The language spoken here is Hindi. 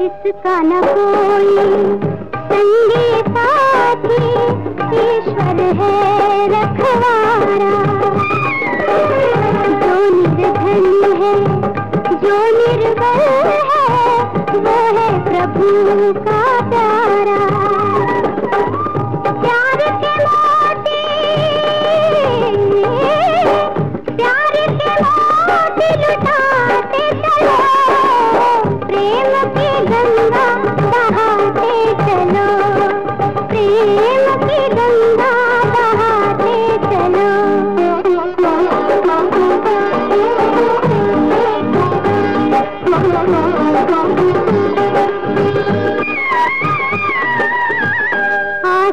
जिसका न कोई संगी साथी रखवारा जो निर्धन है जो निर्बल है वो प्रभु का प्यार।